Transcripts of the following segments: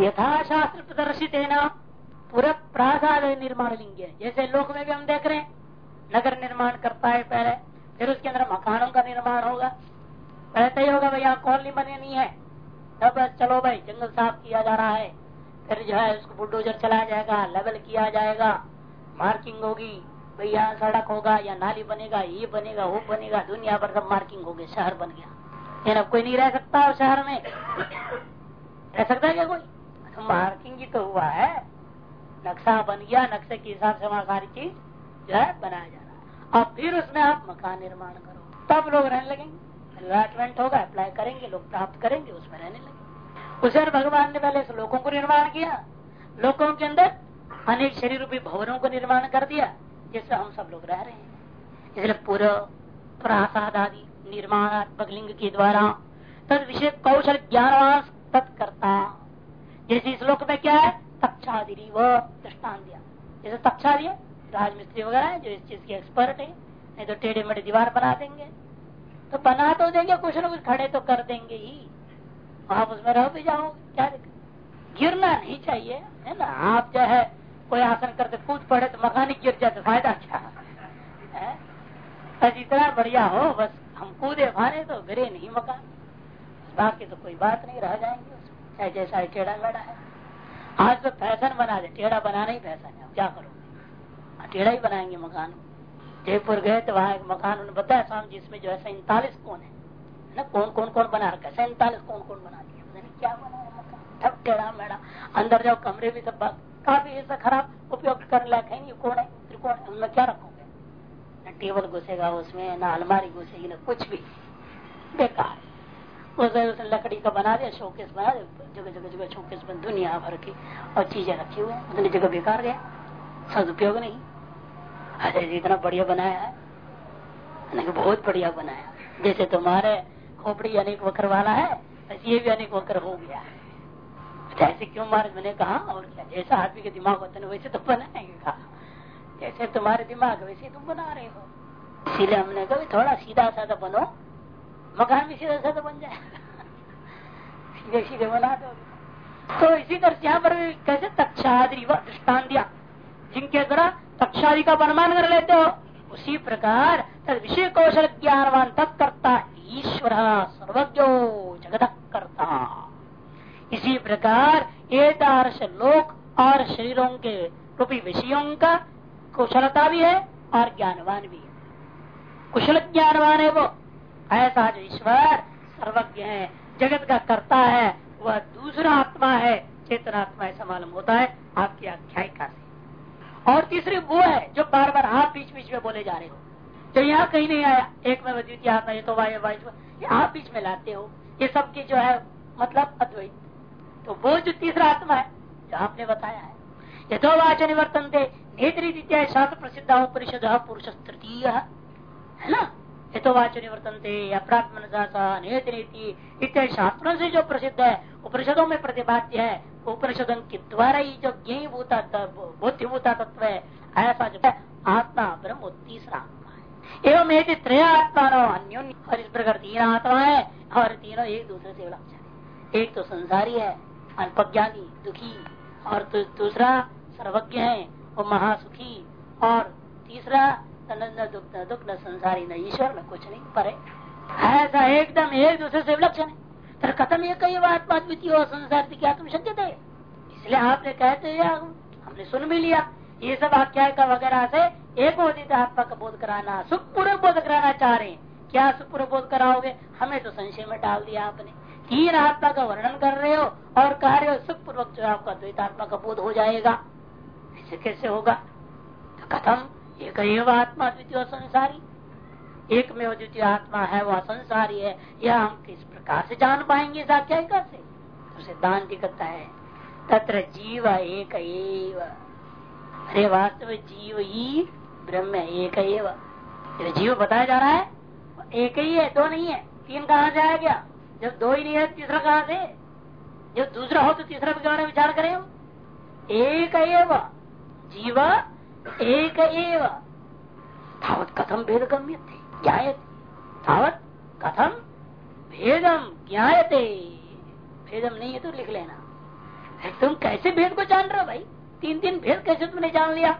यथाशास्त्र प्रदर्शित है ना पूरा प्रासाद निर्माण लिंग है जैसे लोक में भी हम देख रहे हैं, नगर निर्माण करता है पहले, फिर उसके अंदर मकानों का निर्माण होगा। पहले तय होगा, भाई यहाँ कॉलोनी बने है। तब चलो भाई, जंगल साफ़ किया जा रहा है। फिर जो है उसको बुलडोजर चलाया जाएगा, लेवल किया जाएगा, मार्किंग होगी। भाई यहाँ सड़क होगा या नाली बनेगा, ये बनेगा, वो बनेगा, दुनिया भर सब मार्किंग होगी शहर बन गया। अब कोई नहीं रह सकता शहर में। रह सकता है क्या कोई? तो मार्किंग ही तो हुआ है। नक्शा बन गया, नक्शे के हिसाब से वहाँ सारी चीज़ जो है बनाया जा रहा है। और फिर उसमें आप मकान निर्माण करो। तब लोग रहने लगेंगे। अलॉटमेंट होगा अप्लाई करेंगे, लोग प्राप्त करेंगे, उसमें रहने लगे उसे भगवान ने पहले लोगों को निर्माण किया। लोगों के अंदर अनेक शरीर रूपी भवनों को निर्माण कर दिया जिससे हम सब लोग रह रहे हैं। इसलिए पूरा प्रासाद आदि निर्माण लिंग के द्वारा तद विषय कौशल ज्ञानवान तत्कर्ता। जैसे श्लोक में क्या है? तक्षादि वो दृष्टान दिया जैसे तक्षा दिया राजमिस्त्री वगैरह है, जो इस चीज़ के एक्सपर्ट है, नहीं तो टेढ़े मेढ़े दीवार बना देंगे। तो बना तो देंगे, कुछ न कुछ खड़े तो कर देंगे ही। आप उसमें रह भी जाओ क्या गिरना नहीं चाहिए, है ना? आप जो है, कोई आसन करते कूद पड़े तो मकान ही गिर जाए तो फ़ायदा क्या है। बस इतना बढ़िया हो, बस हम कूदे फाने तो गिरे नहीं मकान। बाकी तो कोई बात नहीं, रह जाएँगे चाहे जैसा है टेढ़ा मेढ़ा है। आज तो फ़ैशन बना दे टेढ़ा बनाना ही फ़ैशन है क्या करोगे? हाँ, टेढ़ा ही बनाएँगे मकान। जयपुर गए तो वहाँ एक मकान उन्होंने बताया शाम जिसमें जो है सैतालीस कौन है? ना कौन कौन कौन बना रखा है? सैतालीस कौन कौन बना दिया? क्या बनाया ठप टेढ़ा मेढ़ा। अंदर जाओ कमरे भी सब काफ़ी ऐसा खराब। उपयोग करने लायक है नहीं कौन है? त्रिकोण उनमें क्या रखोगे? न टेबल घुसेगा उसमें न अलमारी घुसेगी न कुछ भी। बेकार। उसे लकड़ी का बना दिया शोकेस बना जगह जगह जगह शोकेस बन दुनिया भर की और चीज़ें रखी हुई है। उतनी जगह बेकार गया सदुपयोग नहीं। अरे इतना बढ़िया बनाया है। बहुत बढ़िया बनाया। जैसे तुम्हारे खोपड़ी अनेक वक्र वाला है वैसे ये भी अनेक वक्र हो गया। है अच्छा, ऐसे क्यों महाराज मैंने कहा और क्या जैसा आदमी के दिमाग होता है वैसे तो बनाएँगे कहा। जैसे तुम्हारे दिमाग वैसे तुम बना रहे हो। इसीलिए हमने कहा थोड़ा सीधा साधा बनो मकान भी सीधा साधा बन जाए। सीधे बना दो। तो इसी तरह से यहाँ पर कैसे तक्षादि दृष्टान दिया जिनके द्वारा तक्षादि का अनुमान कर लेते हो, उसी प्रकार विषय कौशल ज्ञानवान तत्कर्ता ईश्वर सर्वज्ञो जगत करता इसी प्रकार एकदर्श लोक और शरीरों के रूपी विषयों का कुशलता भी है और ज्ञानवान भी है। कुशल ज्ञानवान है वो। ऐसा जो ईश्वर सर्वज्ञ है, जगत का करता है, वह दूसरा आत्मा है, चेतन आत्मा ऐसा मालूम होता है, आपकी आख्यायिका से और तीसरी वो है जो बार बार आप बीच बीच में बोले जा रहे हो। जो यहाँ कहीं नहीं आया, एक में द्वितीय आत्मा, ये तो वायु वायु आप बीच में लाते हो, ये सबकी जो है मतलब अद्वैत। तो वो जो तीसरा आत्मा है, जो आपने बताया है यथोवाच निवर्तन थे नेत्री शास्त्र प्रसिद्ध परिषद पुरुष तृतीय है ना? यथोवाच निवर्तन थे इत्यादि शास्त्रों से जो प्रसिद्ध है, उपनिषदों में प्रतिपाद्य है, उपनिषदों के द्वारा ही जो ज्ञ भूता बुद्धिभूता तत्व है ऐसा जो है, आत्मा ब्रह्म तीसरा आत्मा है। एवं एक त्रय आत्मा अन्योन्य और इस प्रकार तीन आत्मा है, और तीनों एक दूसरे से विलक्षण एक तो संसारी है, अल्पज्ञानी, दुखी, और दूसरा सर्वज्ञ है, वो महासुखी, और तीसरा न दुख न दुख न संसारी न ईश्वर में कुछ नहीं परे ऐसा एकदम एक दूसरे से विलक्षण है फिर खत्म ये कई आत्मा द्वितीय और संसार क्या तुम शक्य थे इसलिए आपने कहते हमने सुन भी लिया ये सब आख्याय का वगैरह से एक आत्मा का बोध कराना सुखपूर्वक बोध कराना चाह रहे हैं क्या सुखपूर्वक बोध कराओगे हमें तो संशय में डाल दिया आपने तीन आत्मा का वर्णन कर रहे हो और कह रहे हो सुखपूर्वक जो आपका द्वैतात्मा का बोध हो जाएगा ऐसे कैसे होगा तो कथम एक आत्मा द्वितीय संसारी? एक में द्वितीय आत्मा है वह संसारी है। यह हम किस प्रकार से जान पाएँगे इस आख्याय से? तो सिद्धांत कहता है, तत्र जीव एक अरे, वास्तव जीव ही ब्रह्म एक जीव बताया जा रहा है एक ही है, दो नहीं है। तीन कहा से गया? जब दो ही नहीं है, तीसरा कहा से? जब दूसरा हो तो तीसरा भी विचार करें एक जीव एक एव। कथम भेद गम्य थे ज्ञात तावत कथम भेदम ज्ञाते भेदम नहीं है तो लिख लेना। तुम कैसे भेद को जान रहे हो भाई? तीन तीन भेद कैसे तुमने जान लिया?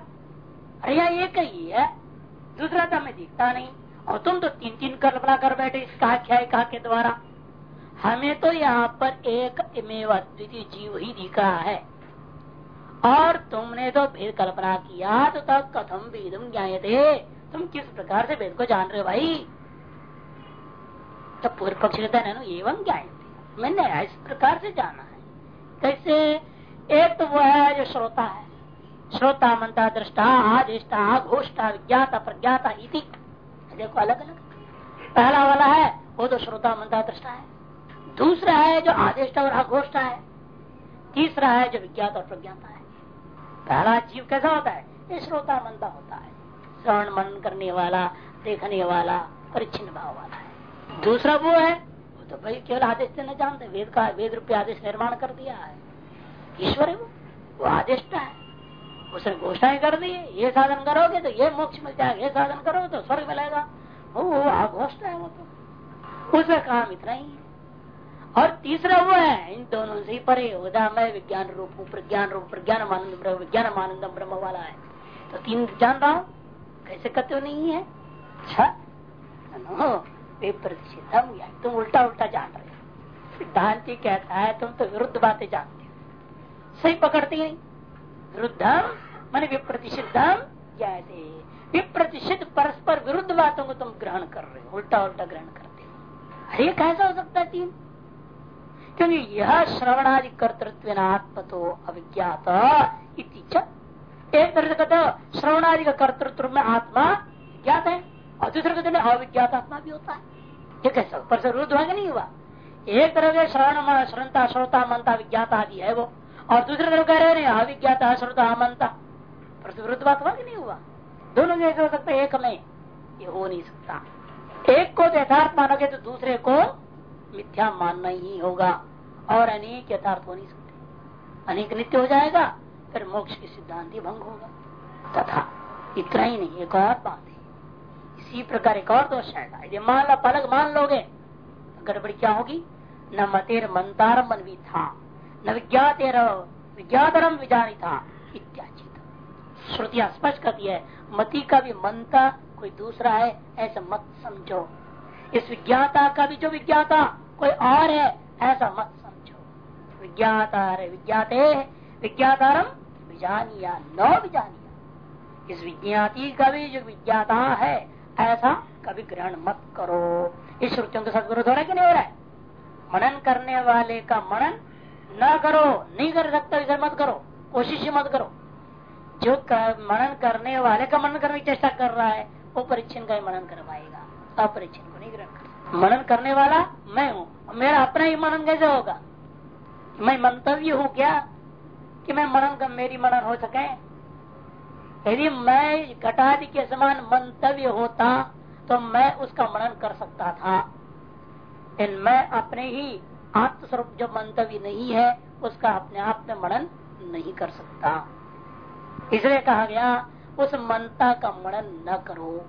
अरे यहाँ एक ही है, दूसरा तो हमें दिखता नहीं। और तुम तो तीन तीन कल्पना कर बैठे इस कहा क्या है कहा के द्वारा। हमें तो यहाँ पर एक द्वितीय जीव ही दिखा है। और तुमने तो भेद कल्पना किया तो तब कथम भेदम ज्ञाए थे तुम किस प्रकार से भेद को जान रहे हो भाई? तो पूर्व पक्ष कहता है एवं ज्ञाए थे मैंने इस प्रकार से जाना है। कैसे? एक तो वो है जो श्रोता है। श्रोता मंता दृष्टा, आदिष्टा घोष्टा विज्ञाता प्रज्ञाता इति। देखो अलग अलग पहला वाला है, वो तो श्रोता मंता दृष्टा है। दूसरा है, जो आदेश और अघोष्टा है। तीसरा है, जो विज्ञात और प्रज्ञाता है। पहला जीव कैसा होता है। ये श्रोता मंदा होता है। श्रवण मन करने वाला, देखने वाला परिचिन भाव वाला है। दूसरा वो है, वो तो भाई केवल आदेश न जानते वेद का, वेद रूपी आदेश निर्माण कर दिया है। ईश्वर है वो। वो आदेश है। उसने घोषणाएँ कर दी, ये साधन करोगे तो ये मोक्ष मिल जाएगा, ये साधन करोगे तो स्वर्ग मिलेगा। वो आघोषणा है वो तो। उसका काम इतना ही है। और तीसरा वो है, इन दोनों से ही परे मैं विज्ञान रूप हूँ, प्रज्ञान रूप प्रज्ञान ब्रह्म, विज्ञान मानंदम ब्रह्म वाला है। तो तीन जान रहा हूँ, कैसे कहते नहीं है? अच्छा तुम उल्टा उल्टा जान रहे सिद्धांति कहता है, तुम तो विरुद्ध बातें जानते हो। सही पकड़ती नहीं। विरुद्धम, मान विप्रतिषिद्धम जैसे विप्रतिषिध परस्पर विरुद्ध बातों को तुम ग्रहण कर रहे हो उल्टा उल्टा ग्रहण करते हो। अरे कैसा हो सकता है तीन। क्योंकि यह श्रवणादि कर्तृत्व आत्म तो अविज्ञात एक तरह से कहते श्रवणादि का कर्तृत्व में आत्मा ज्ञात है और दूसरे कहते अविज्ञात आत्मा भी होता है ये कैसा पर से विरुद्ध हुआ नहीं हुआ एक तरह से श्रवण श्रंता श्रोता मनता, विज्ञात आदि है वो और दूसरे तरफ़ कह रहे हैं अविज्ञात, श्रोता, मनता। पर विरुद्ध बात हुआ नहीं हुआ दोनों जैसे हो सकता है एक में ये हो नहीं सकता एक को यथार्थ मानोगे तो दूसरे को मिथ्या मानना ही होगा। और अनेक यथार्थ हो नहीं सकते। अनेक नित्य हो जाएगा, फिर मोक्ष की सिद्धांत ही भंग होगा। तथा इतना ही नहीं, एक और बात है। इसी प्रकार एक और दोष आएगा। यदि मान लो, पलक मान लोगे तो गड़बड़ी क्या होगी? न मतेर मंतार मनवी था न विज्ञातेर विज्ञातरम विजानी था इत्याचि श्रुतियाँ स्पष्ट करती है, मति का भी मनता कोई दूसरा है, ऐसा मत समझो। इस विज्ञाता का भी जो विज्ञाता कोई और है ऐसा मत समझो। विज्ञाता विज्ञाते विज्ञातारम विजानिया न विजानिया। इस विज्ञाति का भी जो विज्ञाता है ऐसा कभी ग्रहण मत करो। इस श्रुतियों के कि नहीं हो रहा? है मनन करने वाले का मनन न करो नहीं कर सकता इधर मत करो कोशिश मत करो। जो कर, मनन करने वाले का मनन करने की चेष्टा कर रहा है वो परीक्षण का ही मनन करवाएगा। अपरीक्षण को नहीं ग्रहण कर मनन करने वाला मैं हूँ। मेरा अपना ही मनन कैसे होगा? मैं मंतव्य हूँ क्या कि मैं मनन कर मेरी मनन हो सके? यदि मैं घटादि के समान मंतव्य होता तो मैं उसका मनन कर सकता था। लेकिन मैं अपने ही आत्मस्वरूप जो मंतव्य नहीं है, उसका अपने आप में मनन नहीं कर सकता। इसलिए कहा गया, उस मनता का मनन न करो।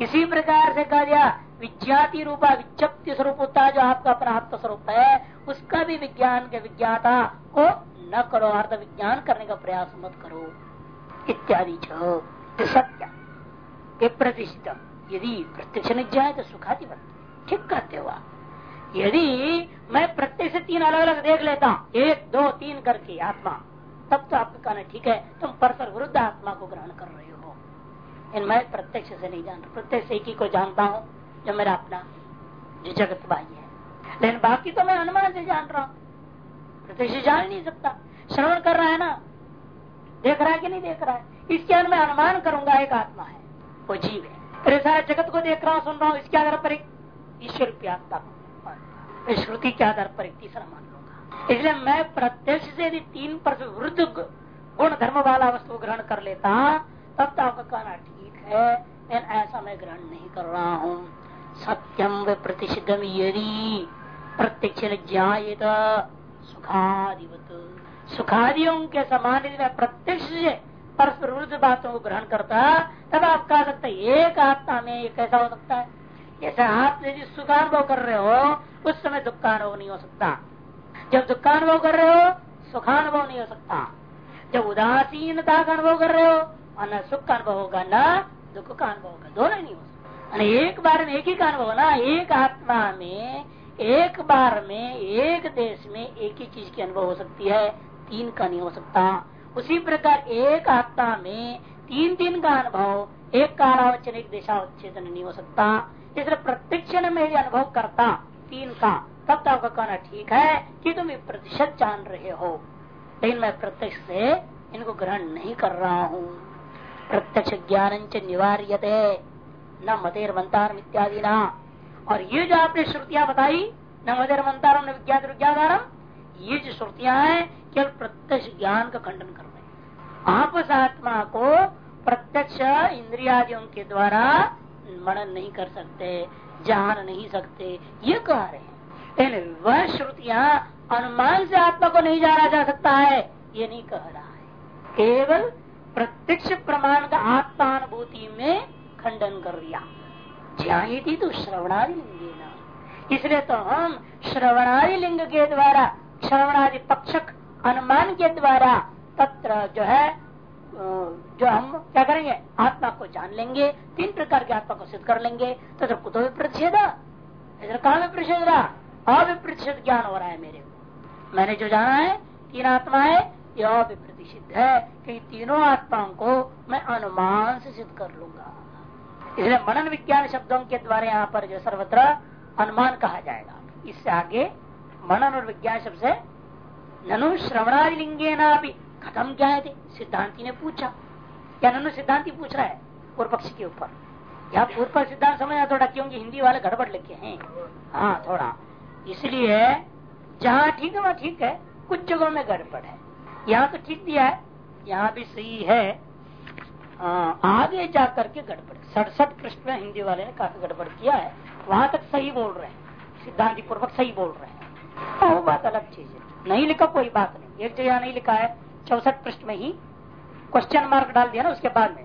इसी प्रकार से कहा गया विज्ञाति रूपा विज्ञप्ति स्वरूप होता है जो आपका आत्म स्वरूप है, उसका भी विज्ञान के विज्ञाता को न करो अर्थ विज्ञान करने का प्रयास मत करो। इत्यादि सत्य। प्रतिष्ठित। यदि प्रत्यक्ष नहीं जाए तो सुखाती बन। ठीक कहते हुआ यदि मैं प्रत्यक्ष तीन अलग अलग देख लेता हूँ, एक, दो, तीन करके आत्मा, तब तो आपका कहना ठीक है, तुम परस्पर विरुद्ध आत्मा को ग्रहण कर रहे हो। मैं प्रत्यक्ष से नहीं जानता प्रत्यक्ष एक ही को जानता हूँ। जो मेरा अपना। जो जगत बाह्य है। लेकिन बाकी तो मैं अनुमान से जान रहा हूँ। प्रत्यक्ष जान नहीं सकता। श्रवण कर रहा है ना? देख रहा है कि नहीं देख रहा है? इसके अंदर मैं अनुमान करूँगा, एक आत्मा है। वो जीव है। फिर सारे जगत को देख रहा हूँ, सुन रहा हूँ, इसके आधार पर ईश्वर की आत्मा श्रुति के आधार पर तीसरा मान लूँगा। इसलिए मैं प्रत्यक्ष से यदि तीन पर विरुद्ध गुण धर्म वाला वस्तु ग्रहण कर लेता, तब तो आपका कहना ठीक है। लेकिन ऐसा मैं ग्रहण नहीं कर रहा हूँ। सत्यम व प्रतिषिधम यदि प्रत्यक्ष सुखादिवत। सुखादियों के समान यदि मैं प्रत्यक्ष से परस्पर विरुद्ध बातों को ग्रहण करता, तब आप कह सकते एक आत्मा में ये कैसा हो सकता है? जैसे आप यदि सुखानुभव कर रहे हो, उस समय दुख का अनुभव नहीं हो सकता। जब दुख का अनुभव कर रहे हो, सुखानुभव नहीं हो सकता। जब उदासीनता का अनुभव कर रहे हो न सुख का अनुभव होगा, न दुख का अनुभव होगा, दोनों नहीं हो सकता। एक बार में एक ही का अनुभव ना एक आत्मा में एक बार में एक देश में एक ही चीज़ की अनुभव हो सकती है तीन का नहीं हो सकता उसी प्रकार एक आत्मा में तीन तीन का अनुभव एक कालावचन एक दिशावच्छेदन नहीं हो सकता इसलिए प्रत्यक्ष में यदि अनुभव करता तीन का तब तो आपका कहना ठीक है कि तुम प्रतिशत जान रहे हो लेकिन मैं प्रत्यक्ष से इनको ग्रहण नहीं कर रहा हूँ प्रत्यक्ष ज्ञान निवार्य न मतेर मंतार इत्यादि ना और ये जो आपने श्रुतियाँ बताई, न मदेर मंतारम न विज्ञात विज्ञान ये जो श्रुतियाँ हैं, केवल प्रत्यक्ष ज्ञान का खंडन कर रहे आप उस आत्मा को प्रत्यक्ष इंद्रियादियों के द्वारा मनन नहीं कर सकते, जान नहीं सकते, ये कह रहे हैं। वह श्रुतियाँ अनुमान से आत्मा को नहीं जाना जा सकता है, ये नहीं कह रहा है। केवल प्रत्यक्ष प्रमाण का आत्मानुभूति में खंडन कर दिया ज्ञाती तो श्रवणादि लिंगे इसलिए तो हम श्रवणादि लिंग के द्वारा, श्रवणादि पक्षक अनुमान के द्वारा तत्र जो है जो हम क्या करेंगे, आत्मा को जान लेंगे, तीन प्रकार के आत्मा को सिद्ध कर लेंगे। तो जब कुतो विप्रतिषेध इधर कहा विप्रतिषेध रहा अविप्रतिषेध ज्ञान हो रहा है मेरे मैंने जो जाना है, तीन आत्मा है, यह विप्रतिषिध है। कि तीनों आत्माओं को मैं अनुमान से सिद्ध कर लूँगा। इसलिए मनन विज्ञान शब्दों के द्वारा यहाँ पर जो सर्वत्र अनुमान कहा जाएगा। इससे आगे मनन और विज्ञान शब्द से, ननु श्रवणादि लिंगे ना भी खत्म क्या है सिद्धांति ने पूछा। क्या ननु सिद्धांति पूछ रहा है? पूर्व पक्ष के ऊपर। यहाँ पूर्व पक्ष सिद्धांत समझना थोड़ा, क्योंकि हिंदी वाले गड़बड़ लिखे हैं। हाँ थोड़ा। इसलिए, जहाँ ठीक है, वहाँ ठीक है। कुछ जगहों में गड़बड़ है। यहाँ तो ठीक दिया है। यहाँ भी सही है। आगे जा करके गड़बड़। सड़सठ पृष्ठ में हिंदी वाले ने काफ़ी गड़बड़ किया है। वहाँ तक सही बोल रहे हैं। सिद्धांत पूर्वक सही बोल रहे हैं। तो वो बात अलग चीज़ है। नहीं लिखा कोई बात नहीं। एक जगह नहीं लिखा है। चौसठ पृष्ठ में ही क्वेश्चन मार्क डाल दिया ना उसके बाद में।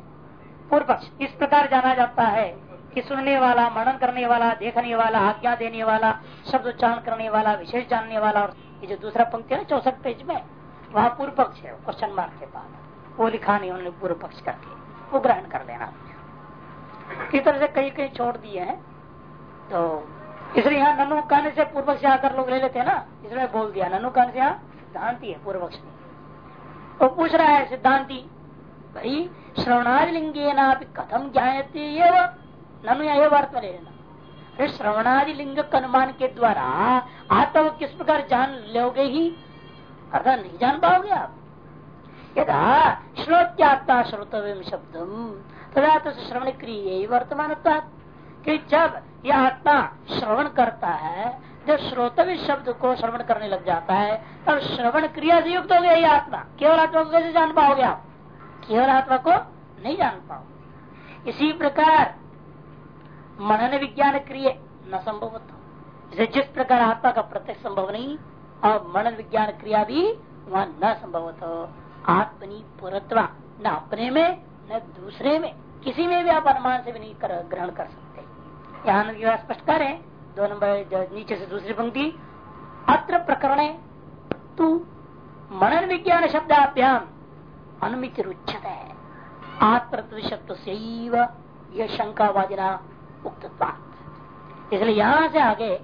पूर्व पक्ष इस प्रकार जाना जाता है कि सुनने वाला, मनन करने वाला, देखने वाला, आज्ञा देने वाला, शब्द उच्चारण करने वाला, विशेष जानने वाला और ये जो दूसरा पंक्ति है ना, चौसठ पेज में, वहाँ पूर्व पक्ष है क्वेश्चन मार्क के बाद। वो लिखा नहीं उन्होंने पूर्व पक्ष करके। वो ग्रहण कर लेना। इस तरह से कई कई छोड़ दिए हैं। तो इसलिए यहाँ ननु कहने से पूर्व से आकर लोग ले लेते हैं ना। इसलिए बोल दिया ननु कहने से यहाँ सिद्धांति है पूर्व पक्ष में तो पूछ रहा है सिद्धांति, भाई श्रवणादिलिंगे ना कथम ज्ञाते ये ननु या अर्थ में ले लेना। अरे श्रवणादि लिंग अनुमान के द्वारा आत्मा किस प्रकार जान लोगे ही? अर्थात नहीं जान पाओगे आप? यदा श्रोत्यात्मा श्रोतव्य शब्दम तदा तो श्रवण क्रिय वर्तमान कि जब यह आत्मा श्रवण करता है, जब श्रोतव्य शब्द को श्रवण करने लग जाता है, तब श्रवण क्रिया से युक्त हो गया ये आत्मा। केवल आत्मा को कैसे जान पाओगे आप? केवल आत्मा को नहीं जान पाओगे। इसी प्रकार मनन विज्ञान क्रिय न संभव जैसे जिस प्रकार आत्मा का प्रत्यक्ष संभव नहीं, और मनन विज्ञान क्रिया भी वह न संभव आत्मनी पुरत्वा न अपने में न दूसरे में किसी में भी आप अनुमान से भी नहीं कर, ग्रहण कर सकते। यहाँ स्पष्ट करें दो नंबर नीचे से दूसरी पंक्ति अत्र प्रकरण तू मनन विज्ञान शब्दाभ्याम अनुमित रुचित है आत्म शब्द से यह शंकावादिना उक्त इसलिए यहाँ से आगे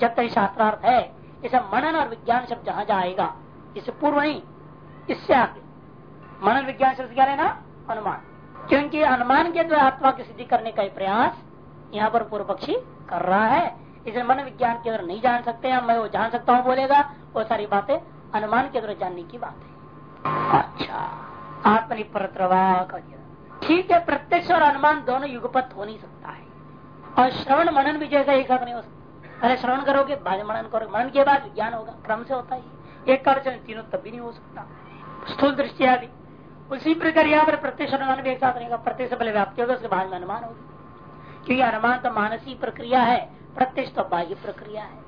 जब तक शास्त्रार्थ है इसे मनन और विज्ञान शब्द जहाँ जाएगा इससे पूर्व नहीं इससे आगे। मनन विज्ञान शब्द क्या रहना अनुमान। क्योंकि अनुमान के द्वारा आत्मा की सिद्धि करने का प्रयास यहाँ पर पूर्व पक्षी कर रहा है। इसे मन विज्ञान के द्वारा नहीं जान सकते हैं। मैं वो जान सकता हूँ, बोलेगा। वो सारी बातें अनुमान के द्वारा जानने की बात है। अच्छा। आत्मनि पर ठीक है, प्रत्यक्ष और अनुमान दोनों युगपत हो नहीं सकता है। और श्रवण मनन भी जैसा एक नहीं हो सकता। पहले श्रवण करोगे, बाद मनन करोगे। मनन के बाद विज्ञान होगा। क्रम से होता ही एक कार्य तीनों तब भी नहीं हो सकता। स्थूल दृष्टिया भी उसी प्रकार यहाँ पर प्रत्यक्ष अनुमान भी एक साथ रहेगा प्रत्यक्ष पहले व्याप्ति होगा, उसके बाद में अनुमान होगी। क्योंकि अनुमान तो मानसिक प्रक्रिया है, प्रत्यक्ष तो बाह्य प्रक्रिया है।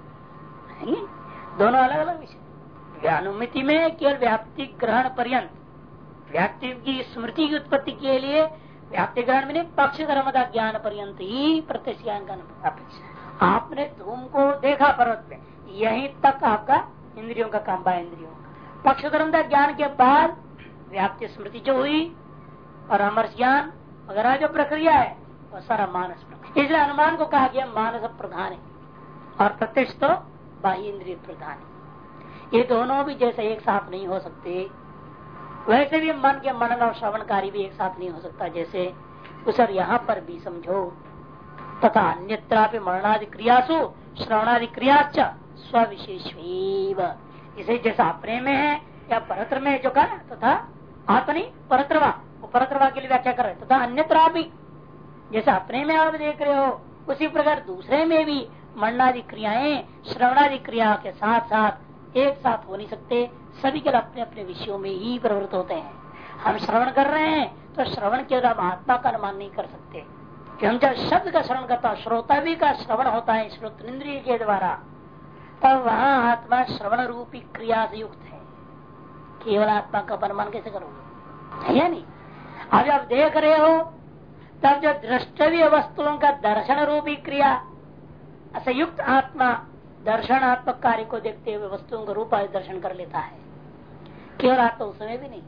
दोनों अलग अलग विषय। अनुमिति में केवल व्याप्ति ग्रहण पर्यंत, व्याप्ति की स्मृति की उत्पत्ति के लिए व्याप्ति ग्रहण में पक्ष धर्मदा ज्ञान पर्यंत ही प्रत्यक्ष ज्ञान का अपेक्षा आपने धूम को देखा पर्वत में यही तक आपका इंद्रियों का काम बा इंद्रियों पक्ष धर्म ज्ञान के बाद व्याप्ति स्मृति जो हुई और अमर ज्ञान वगैरह जो प्रक्रिया है, वह सारा मानस इसलिए अनुमान को कहा गया, मानस प्रधान है और प्रत्यक्ष तो बाह्य इंद्रिय प्रधान है। ये दोनों भी जैसे एक साथ नहीं हो सकते, वैसे भी मन के मनन और श्रवणकारी भी एक साथ नहीं हो सकता। जैसे उस यहाँ पर भी समझो, तथा अन्यत्रापि मरणादि क्रियासु, श्रवणादि क्रिया स्विशेष इसे जैसा अपने में है, या परत्र में जो कहा तथा आत्मनि परत्रवा, वो परत्रवा के लिए व्याख्या कर रहे तथा अन्यत्र भी। जैसे अपने में आप देख रहे हो, उसी प्रकार दूसरे में भी मरणादि क्रियाएँ, श्रवणादि क्रिया के साथ साथ एक साथ हो नहीं सकते, सभी के अपने अपने विषयों में ही प्रवृत्त होते हैं। हम श्रवण कर रहे हैं तो श्रवण के हम आत्मा का अनुमान नहीं कर सकते। कि हम जब शब्द का श्रवण करता श्रोता भी का श्रवण होता है श्रोत इंद्रिय के द्वारा। तब वहाँ आत्मा श्रवण रूपी क्रिया से युक्त है। केवल आत्मा का अनुमान कैसे करोगे? है नहीं? अभी आप देख रहे हो, तब जो दृष्टव्य वस्तुओं का दर्शन रूपी क्रिया, संयुक्त आत्मा दर्शनात्मक कार्य को देखते हुए वस्तुओं का रूप दर्शन कर लेता है। केवल आत्मा उस समय भी नहीं।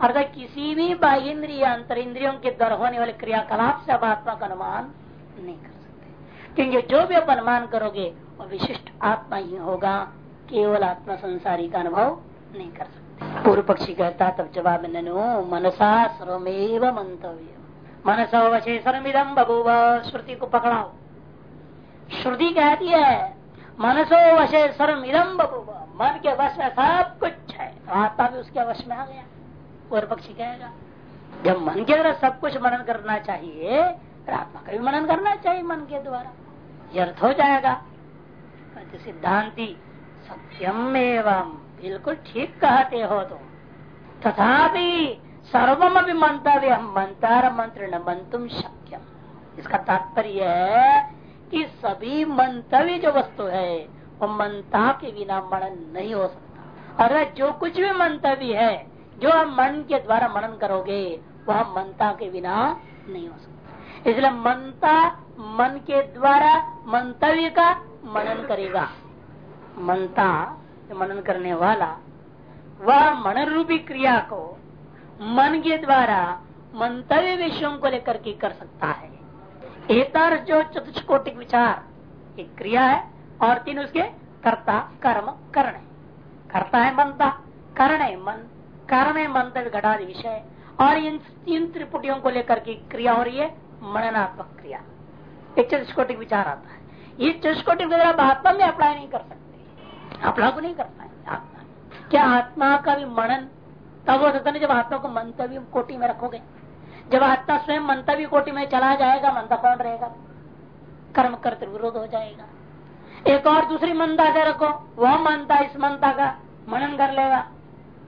अर्थात किसी भी बाह्य इंद्रिय अंतर इंद्रियों के दर होने वाले क्रियाकलाप से आप आत्मा का अनुमान नहीं कर सकते। क्योंकि जो भी आप अनुमान करोगे विशिष्ट आत्मा ही होगा, केवल आत्मा संसारी का अनुभव नहीं कर सकते। पूर्व पक्षी कहता, तब जवाब, ननु, मनसा सर्वमेव मंतव्य मनसो वशे सर्विदम बबूव श्रुति को पकड़ाओ। श्रुति कहती है, मनसो वशे सर्विदम बबूव मन के वश में सब कुछ है। आत्मा भी उसके वश में आ गया। पूर्व पक्षी कहेगा, जब मन के द्वारा सब कुछ मनन करना चाहिए आत्मा का भी मनन करना चाहिए मन के द्वारा। ये अर्थ हो जाएगा। सिद्धांति सत्यम एवं बिल्कुल ठीक कहते हो तुम। तथापि सर्वम अभी मंतव्य मंतार मंत्र न मंतुम शक्यम। इसका तात्पर्य है कि सभी मंतव्य जो वस्तु है, वो मंता के बिना मनन नहीं हो सकता। अगर जो कुछ भी मंतव्य है, जो हम मन के द्वारा मनन करोगे वह मनता के बिना नहीं हो सकता। इसलिए मनता मन के द्वारा मंतव्य का मनन करेगा। मनता मनन करने वाला, वह मनन रूपी क्रिया को मन के द्वारा मंतव्य विषयों को लेकर के कर सकता है। एतर जो चतुष्कोटिक विचार एक क्रिया है, और तीन उसके कर्ता, कर्म, करण है। कर्ता है मनता, करण है मन, कारण मंतव्य घटादि विषय, और इन, तीन त्रिपुटियों को लेकर की क्रिया हो रही है मननात्मक क्रिया। एक चतुष्कोटिक विचार आता है। ये चतुष्कोटिक विचार आत्मा में अप्लाई नहीं कर सकते। आप लागू नहीं कर पाए आत्मा। क्या आत्मा का भी मनन, तब हो सकता नहीं, जब आत्मा को मंतव्य कोटि में रखोगे। जब आत्मा स्वयं मंतव्य कोटि में चला जाएगा मनता कौन रहेगा? कर्म करते विरोध हो जाएगा। एक और दूसरी मनता से रखो, वह मनता इस मनता का मनन कर लेगा।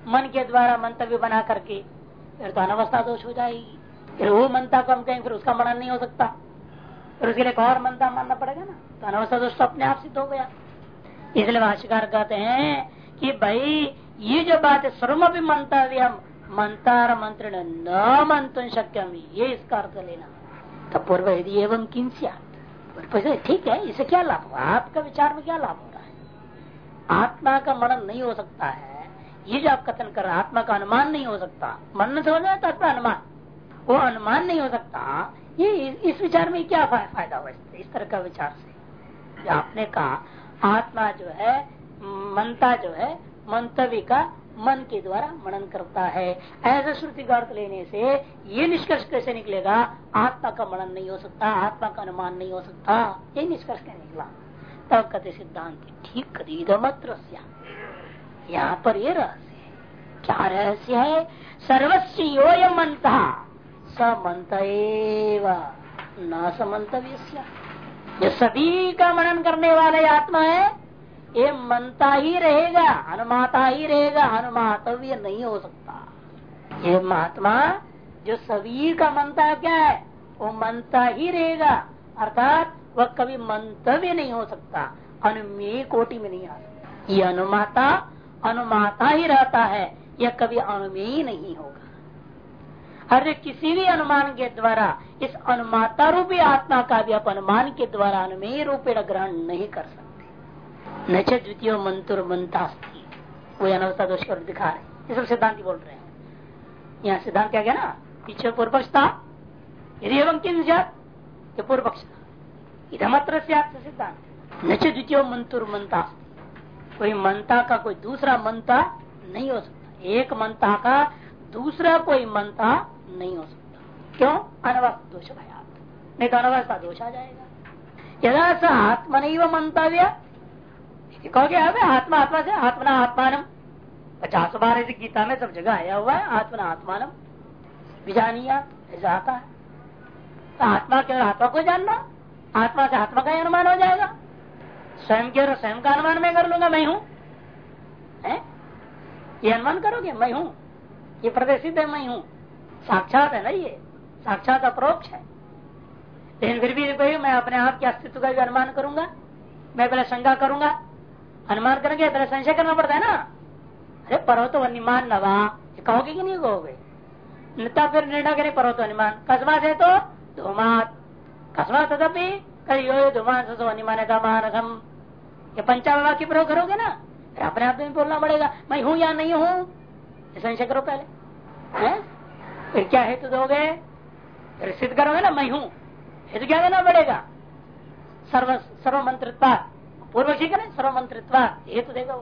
मन के द्वारा मंतव्य बना करके, फिर तो अनवस्था दोष हो जाएगी। फिर वो मनता को हम कहें फिर उसका मनन नहीं हो सकता। फिर उसके लिए और मनता मानना पड़ेगा ना? तो अनवस्था दोष अपने आप सिद्ध हो गया। इसलिए भाष्यकार कहते हैं कि भाई, ये जो बात है सर्व भी मंतव्य मंतार मंत्र न मंत्र शक्यम। ये इसका अर्थ लेना। तो पूर्व यदि एवं किंसिया ठीक है, इसे क्या लाभ हुआ आपका विचार में क्या लाभ हो रहा है आत्मा का मनन नहीं हो सकता है। ये जो आप कथन कर रहे आत्मा का अनुमान नहीं हो सकता। मन से हो जाए तो आपका अनुमान। वो अनुमान नहीं हो सकता ये इस विचार में क्या फ़ायदा हुआ इस तरह का विचार से? आपने कहा आत्मा जो है मनता जो है मंतव्य का मन के द्वारा मनन करता है। ऐसा श्रुति का अर्थ लेने से ये निष्कर्ष कैसे निकलेगा? आत्मा का मनन नहीं हो सकता आत्मा का अनुमान नहीं हो सकता। ये निष्कर्ष क्या निकला? तब कथे सिद्धांत ठीक खरीद मत यहाँ पर ये रहस्य क्या रहस्य है? सर्वस्व यो मनता। स न समन्तव्य जो सभी का मनन करने वाले आत्मा है, ये मनता ही रहेगा, अनुमाता ही रहेगा, अनुमातव्य नहीं हो सकता। ये महात्मा, जो सभी का मनता क्या है, वो मनता ही रहेगा। अर्थात, वह कभी मंतव्य नहीं हो सकता, अनुमेय कोटि में नहीं आ सकता। ये अनुमाता अनुमाता ही रहता है, यह कभी अनुमेय नहीं होगा। हर किसी भी अनुमान के द्वारा, इस अनुमाता रूपी आत्मा का भी आप अनुमान के द्वारा अनुमेय रूपेण ग्रहण नहीं कर सकते। न द्वितीय मंत्र मंता वो अनवस्था दोष को दिखा रहे ये सब सिद्धांति बोल रहे हैं। यहाँ सिद्धांत क्या गया ना? पीछे पूर्व पक्ष था यदि एवं किन ये पूर्व पक्ष था इधमत्र से सिद्धांत। न द्वितीय मंतुर मनता कोई मनता का कोई दूसरा मंता नहीं हो सकता। एक मनता का दूसरा कोई मनता नहीं हो सकता। क्यों? अनवस्था दोष भया नहीं तो अनवस्था दोष आ जाएगा। यदा स आत्मन मंतव्य कहोगे हमें आत्मा आत्मा से आत्मना आत्मान पचास बार ऐसे गीता में सब जगह आया हुआ है, आत्मना आत्मान बिजानिया ऐसा आता है। तो आत्मा के आत्मा को जानना, आत्मा से आत्मा का अनुमान हो जाएगा। स्वयं के स्वयं का अनुमान मैं कर लूँगा, मैं हूँ। ये अनुमान करोगे? मैं हूँ। ये प्रदर्शित है, मैं हूँ। साक्षात है ना ये? साक्षात अप्रोक्ष है। लेकिन फिर भी मैं अपने आप के अस्तित्व का भी अनुमान करूँगा, मैं पहले शंका करूँगा। अनुमान करेंगे पहले संशय करना पड़ता है ना? अरे पर्वतो अनुमान नवा कहोगे कि नहीं कहोगे? नेता फिर निर्णय करे पर्वतो अनुमान। कसमा से तो धूमात। कसमा तदपि कल यो धुमान से अनुमान ये पंचावा की प्रयोग करोगे ना? अपने आप में बोलना पड़ेगा, मैं हूँ या नहीं हूँ? संशय करो पहले। है? फिर क्या हेतु दोगे? फिर सिद्ध करोगे ना, मैं हूँ। हेतु क्या देना पड़ेगा? सर्व सर्व मंत्रित्व पूर्व ठीक है सर्व मंत्रित्व हेतु देगा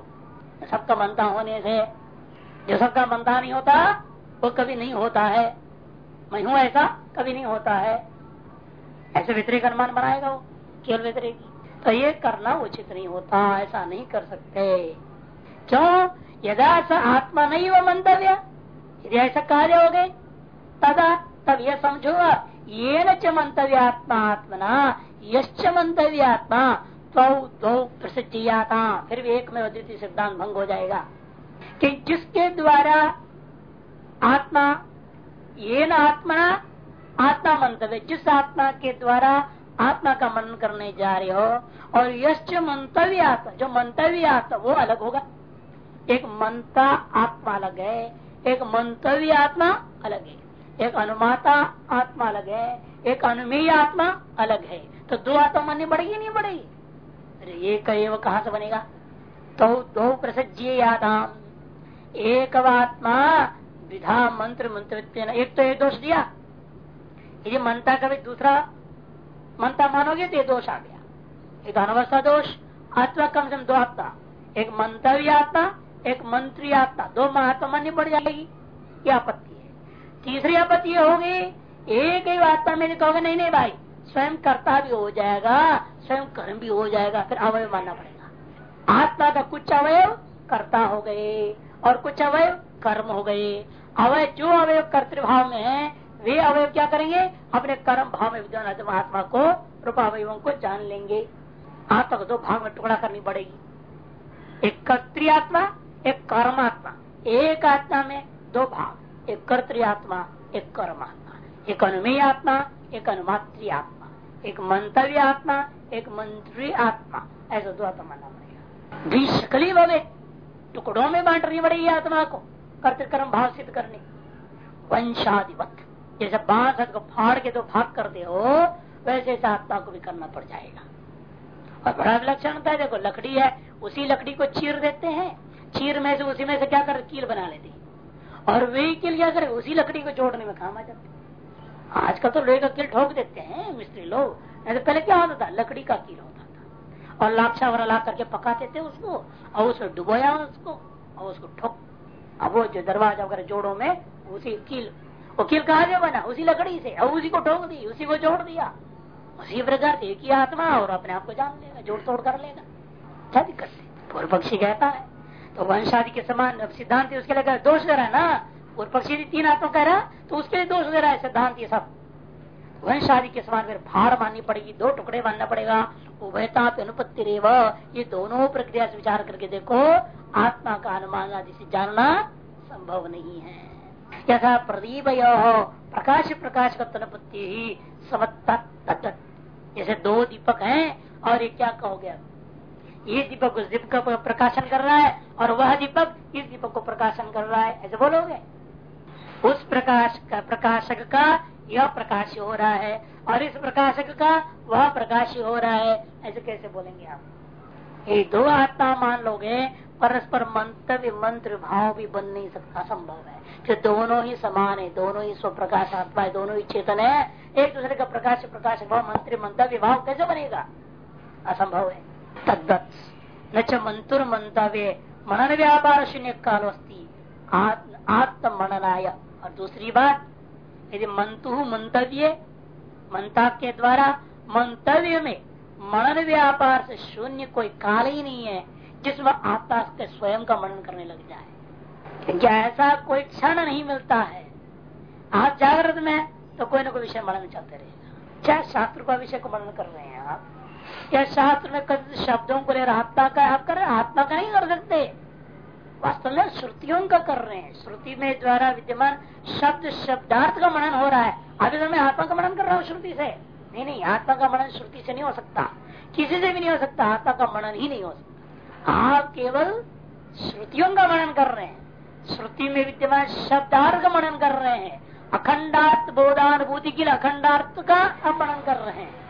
सबका मनता होने से। जो सबका मनता नहीं होता, वो कभी नहीं होता है। मैं हूँ ऐसा, कभी नहीं होता है। ऐसे व्यतिरिक अनुमान बनाएगा वो, केवल व्यतिरिक तो ये करना उचित नहीं होता, ऐसा नहीं कर सकते। क्यों? यदा स आत्मा नहीं वो मंतव्य। यदि ऐसा कार्य हो गए तदा तब ये समझो आप ये न मंतव्य आत्मा आत्मना यश्च मंतव्य आत्मा दो प्रसिद्धियाता फिर भी एक में अद्वितीय सिद्धांत भंग हो जाएगा कि जिसके द्वारा आत्मा ये न आत्मा आत्मा मंतव्य, जिस आत्मा के द्वारा आत्मा का मनन करने जा रहे हो, और यश मंतव्य आत्मा जो मंतव्य आत्मा वो अलग होगा। एक मंता आत्मा अलग है, एक मंतव्य आत्मा अलग है। एक अनुमाता आत्मा अलग है, एक अनुमेय आत्मा अलग है। तो दो आत्मा माननी पड़ेगी नहीं पड़ेगी? अरे एक कहा से बनेगा? तो दो प्रसज्य यादाम। एक आत्मा विधा मंत्र मंत्र एक तो ये दोष दिया। ये मनता का भी दूसरा मनता मानोगे तो ये दोष आ गया। एक अनवस्था दोष, आत्मा कम से कम दो आत्मा। एक मंतव्य आत्मा, एक मंत्री आत्मा। दो महात्मा माननी पड़ जाएगी। ये आपत्ति तीसरी आपत्ति होगी, एक ही आत्मा में कहोगे, नहीं नहीं भाई, स्वयं कर्ता भी हो जाएगा, स्वयं कर्म भी हो जाएगा, फिर अवय मानना पड़ेगा। आत्मा का कुछ अवयव कर्ता हो गए, और कुछ अवयव कर्म हो गए। अवय, जो अवयव कर्तृभाव में है, वे अवयव क्या करेंगे? अपने कर्म भाव में विद्वान आत्मा को रूपावयों को जान लेंगे। आत्मा को दो भाग में टुकड़ा करनी पड़ेगी। एक कर्तृ आत्मा एक कर्मात्मा। एक आत्मा में दो भाग। एक कर्तृ आत्मा एक कर्म आत्मा एक अनुमेय आत्मा एक अनुमात्री आत्मा एक मंतव्य आत्मा एक मंत्री आत्मा ऐसा दो आत्मा मानना पड़ेगा विषकली भवे, टुकड़ों में बांटनी पड़ेगी आत्मा को, कर्तक्रम भाव सिद्ध करने। वंशाधिपत। जैसे बाँस को फाड़ के दो भाग करते हो, वैसे इस आत्मा को भी करना पड़ जाएगा। और बड़ा विलक्षण होता है, देखो लकड़ी है, उसी लकड़ी को चीर देते हैं। चीर में से उसी में से क्या कर, कील बना लेते और वही कील क्या करे उसी लकड़ी को जोड़ने में काम आ जाते आजकल तो लोहे का कील ठोक देते हैं, मिस्त्री लोग। ऐसे पहले क्या होता था? लकड़ी का कील होता था। और लाक्षा वरा ला करके पकाते थे उसको, और उसको डुबोया उसको, और उसको ठोक। अब वो जो दरवाज़ा वगैरह जोड़ो में, उसी कील, वो कील कहा जो बना? उसी लकड़ी से। और उसी को ठोक दी उसी को जोड़ दिया। उसी प्रकार एक ही आत्मा और अपने आप को जान लेगा जोड़ तोड़ कर लेगा। क्या दिक्कत पूर्व पक्षी कहता है तो वंशादि के समान सिद्धांत उसके लिए दोष दे रहा है ना और पक्षी तीन आत्मा कह रहा तो उसके लिए दोष दे रहा है सिद्धांत ये सब। वंश आदि के समान फिर भार माननी पड़ेगी, दो टुकड़े मानना पड़ेगा उभयता अनुपत्ति रेव, ये दोनों प्रक्रिया से विचार करके देखो, आत्मा का अनुमान आदि से जानना संभव नहीं है। यथा प्रदीप प्रकाश प्रकाश का तनुपत्ति ही समत्ता जैसे दो दीपक हैं, और ये क्या कहोगे ये दीपक उस दीपक का प्रकाशन कर रहा है और वह दीपक इस दीपक को प्रकाशन कर रहा है। ऐसे बोलोगे? उस प्रकाश का प्रकाशक का यह प्रकाश हो रहा है और इस प्रकाशक का वह प्रकाश हो रहा है। ऐसे कैसे बोलेंगे आप? ये दो आत्मा मान लोगे, परस्पर मंतव्य मंत्र भाव भी बन नहीं सकता, संभव है। जो दोनों ही समान है, दोनों ही स्व प्रकाश आत्मा है, दोनों ही चेतन है। एक दूसरे का प्रकाश प्रकाश भाव, मंत्री मंतव्य भाव कैसे बनेगा? असंभव है। तद्वत। न च मंत्र मंतव्य मनन व्यापार शून्य काल आत्म मननाय और दूसरी बात, यदि मंतु मंतव्य मंता के द्वारा मंतव्य में मनन व्यापार से शून्य कोई काल ही नहीं है, जिसमें आत्मा के स्वयं का मनन करने लग जाए। क्या ऐसा कोई क्षण नहीं मिलता है। आज जागृत में तो कोई ना कोई विषय मनन चलते रहेगा। क्या शास्त्र का विषय को मनन कर रहे हैं आप या शास्त्र में कभी शब्दों को ले रहे, आत्मा का आप कर रहे आत्मा का नहीं कर सकते। वास्तव में श्रुतियों का कर रहे हैं। श्रुति में द्वारा विद्यमान शब्द, शब्दार्थ का मनन हो रहा है। अभी तो मैं आत्मा का मनन कर रहा हूँ श्रुति से। नहीं नहीं, आत्मा का मनन श्रुति से नहीं हो सकता। किसी से भी नहीं हो सकता। आत्मा का मनन ही नहीं हो सकता। आप केवल श्रुतियों का मनन कर रहे हैं। श्रुति में विद्यमान शब्दार्थ का मनन कर रहे हैं। अखंडार्थ, बोधानुभूति के अखंडार्थ का आप मनन कर रहे हैं।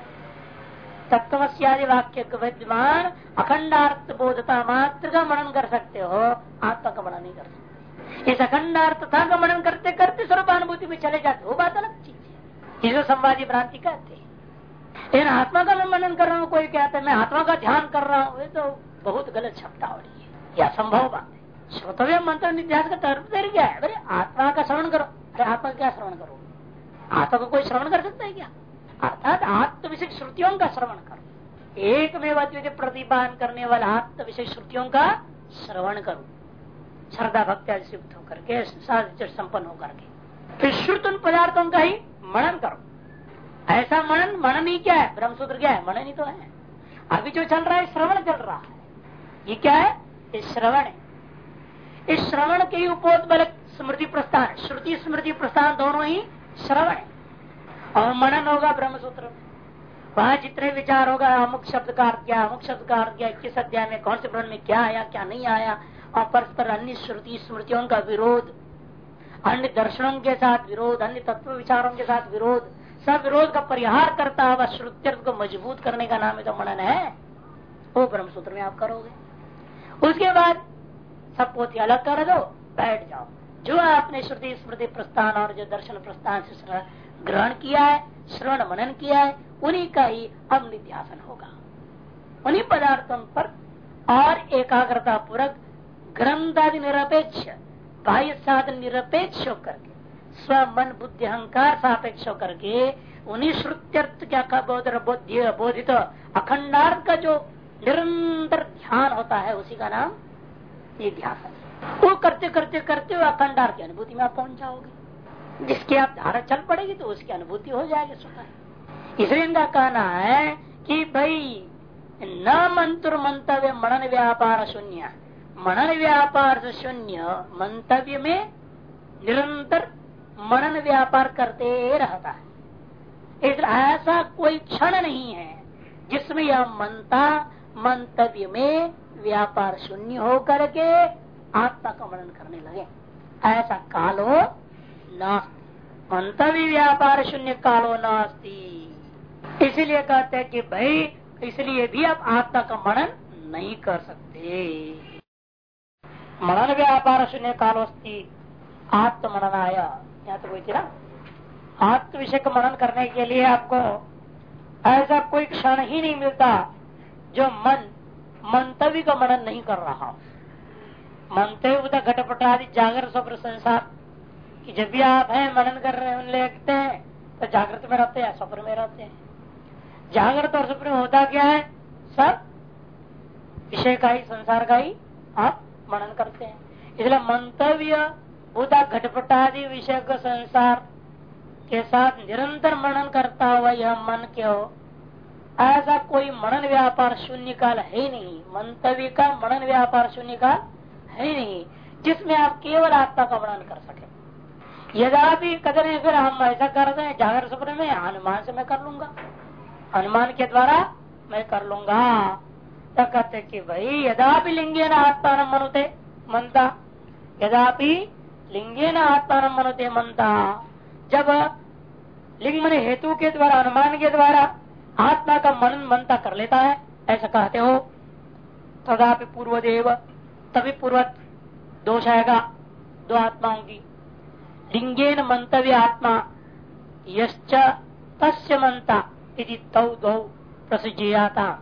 तत्वस्यादि वाक्य विद्यमान अखंडार्थ बोधता मात्र का मनन कर सकते हो आत्मा का मनन नहीं कर सकते इस अखंडार्थता का मनन करते करते स्वरूपानुभूति में चले जाते हो बात अलग चीज़। है इसे संवादी भ्रांति कहते हैं। आत्मा का मनन कर रहा हूँ कोई कहता मैं आत्मा का ध्यान कर रहा हूँ, ये तो बहुत गलत क्षमता हो रही है। यह असंभव बात है। श्रोतव्य मंत्र निध्यास का तर्क क्या है। अरे आत्मा का श्रवण करो। अरे आत्मा का क्या श्रवण करो आत्मा को कोई श्रवण कर सकता है क्या? अर्थात आत्म विषय श्रुतियों का श्रवण करो। एक में प्रतिपादन करने वाला आत्म श्रुतियों का श्रवण करो। श्रद्धा भक्ति आदि युक्त होकर के संपन्न होकर के। फिर श्रुत उन पदार्थों का ही मनन करो। ऐसा मनन मनन ही क्या है? ब्रह्मसूत्र क्या है? मनन ही तो है। अभी जो चल रहा है, श्रवण चल रहा है। ये क्या है? ये श्रवण है। इस श्रवण के ही उपोत्बल स्मृति प्रस्थान श्रुति स्मृति प्रस्थान दोनों ही श्रवण है। और मनन होगा ब्रह्मसूत्र। में वहाँ जितने विचार होगा, अमुक शब्द का अर्थ क्या, अमुक शब्द का अर्थ क्या किस अध्याय में कौन से ब्रह्म में क्या आया, क्या नहीं आया, और परस्पर अन्य श्रुति, स्मृतियों का विरोध, अन्य दर्शनों के साथ विरोध, अन्य तत्व विचारों के साथ विरोध, सब विरोध का परिहार करता हुआ श्रुत्यर्थ को मज़बूत करने का नाम तो मनन है। वो ब्रह्म सूत्र में आप करोगे। उसके बाद सब पोथी अलग कर दो, बैठ जाओ। जो आपने श्रुति, स्मृति प्रस्थान और जो दर्शन प्रस्थान से ग्रहण किया है, श्रवण मनन किया है, उन्हीं का ही अब निध्यासन होगा। उन्हीं पदार्थों पर और एकाग्रता पूर्वक ग्रंथादि निरपेक्ष, बाह्य साधन निरपेक्ष होकर के, स्व मन बुद्धि अहंकार सापेक्ष होकर के, उन्हीं श्रुत्यर्थ क्या का बोधित अखंडार्थ का जो निरंतर ध्यान होता है, उसी का नाम ये वो करते करते करते हुए अखंडार्थ की अनुभूति में आप पहुँच जाओगे। जिसकी आप धारा चल पड़ेगी तो उसकी अनुभूति हो जाएगी स्वतः इसलिए इनका कहना है कि भाई, न मंत्र मंतव्य मनन व्यापार शून्य। मनन व्यापार से शून्य, मंतव्य में निरंतर मनन व्यापार करते रहता है। इसलिए ऐसा कोई क्षण नहीं है जिसमें यह मनता, मंतव्य में व्यापार शून्य हो करके आत्मा का मनन करने लगे। ऐसा कालो नास्ती मंतव्य व्यापार शून्य कालो नास्ती। इसीलिए कहते हैं कि भाई, इसलिए भी आप आत्मा का मनन नहीं कर सकते। मनन व्यापार शून्य कालोस्ती आत्म मनन आया यहाँ तो कोई थी ना? आत्म विषय का मनन करने के लिए आपको ऐसा कोई क्षण ही नहीं मिलता जो मन, मंतव्य का मनन नहीं कर रहा मंतव्य घटपट आदि जागर स्वप्न संसार कि जब भी आप हैं, मनन कर रहे हैं लेते हैं तो जागृत में रहते हैं स्वप्न में रहते हैं। जागृत और स्वप्न में होता क्या है? सब विषय का ही, संसार का ही आप मनन करते हैं। इसलिए मंतव्य भूता घटपटादि विषय का संसार के साथ निरंतर मनन करता हुआ यह मन क्यों? ऐसा कोई मनन व्यापार शून्य काल है नहीं। मंतव्य का, मनन व्यापार शून्य काल है नहीं, जिसमें आप केवल आत्मा का वर्णन कर सके। यदा भी कदर फिर हम ऐसा कर रहे हैं जागर सपने में अनुमान से मैं कर लूँगा। अनुमान के द्वारा मैं कर लूँगा। तो कहते कि भाई यदा भी लिंगे न आत्मा मनुते, मनता। यदा भी लिंगे न आत्मा मनुते, मनता। जब लिंग मन हेतु के द्वारा अनुमान के द्वारा आत्मा का मनन, मनता कर लेता है, ऐसा कहते हो, तदापि पूर्वदेव, तभी पूर्व दोष आएगा, दो आत्माओं की। लिंगे न मंतव्य आत्मा, यश्च तस्य मंता यदि तौ दो प्रसिजियाता।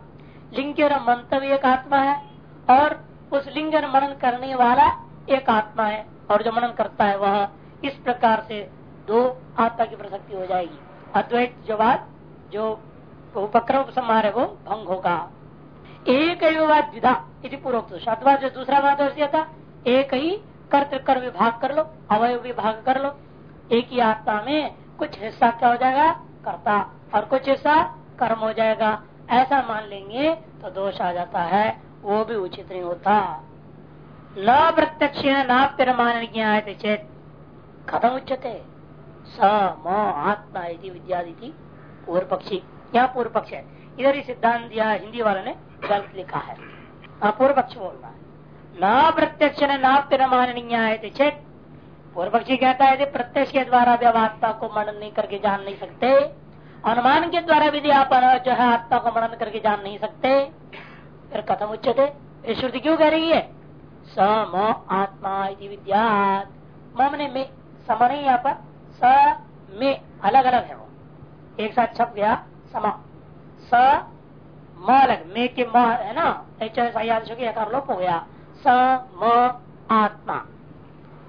लिंग मंतव्य एक आत्मा है, और उस लिंग मनन करने वाला एक आत्मा है, और जो मनन करता है वह इस प्रकार से दो आत्मा की प्रसक्ति हो जाएगी। अद्वैत जो बात, जो उपक्रम उपसंहार है वो भंग होगा। एक द्विधा यदि पूर्वोक्त। अथवा जो दूसरा बात था, एक ही कर्त कर विभाग कर लो, अवय विभाग कर लो। एक ही आत्मा में कुछ हिस्सा क्या हो जाएगा? कर्ता। और कुछ हिस्सा कर्म हो जाएगा। ऐसा मान लेंगे तो दोष आ जाता है। वो भी उचित नहीं होता। न प्रत्यक्ष नाप्य मान चेत। खत्म उच्चते स म आत्मा यदि विद्यादि पूर्व पक्षी यहाँ पूर्व पक्ष है? इधर ही सिद्धांत या हिंदी वाले ने गलत लिखा है। पूर्व पक्ष बोल रहा है। न प्रत्यक्ष न माननीय चेत पूर्व पक्षी कहता है प्रत्यक्ष के द्वारा भी आत्मा को मनन नहीं करके जान नहीं सकते अनुमान के द्वारा भी आप जो है आत्मा को मनन करके जान नहीं सकते फिर कथम उच्चते श्रुति क्यों कह रही है स म आत्मा विद्या मने में नहीं यहाँ पर स में अलग अलग है वो एक साथ छप गया समा स म अलग मे के म है ना एस आई आदेश लोप हो गया आत्मा।